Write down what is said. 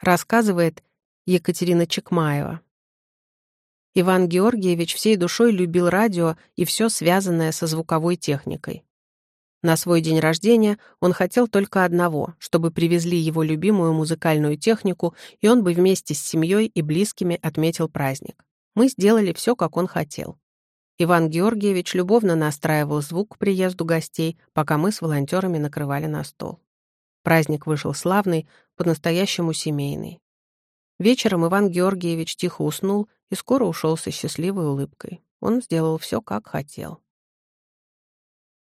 Рассказывает Екатерина Чекмаева. Иван Георгиевич всей душой любил радио и все связанное со звуковой техникой. На свой день рождения он хотел только одного, чтобы привезли его любимую музыкальную технику, и он бы вместе с семьей и близкими отметил праздник. Мы сделали все, как он хотел. Иван Георгиевич любовно настраивал звук к приезду гостей, пока мы с волонтерами накрывали на стол. Праздник вышел славный, по-настоящему семейный. Вечером Иван Георгиевич тихо уснул и скоро ушел со счастливой улыбкой. Он сделал все, как хотел.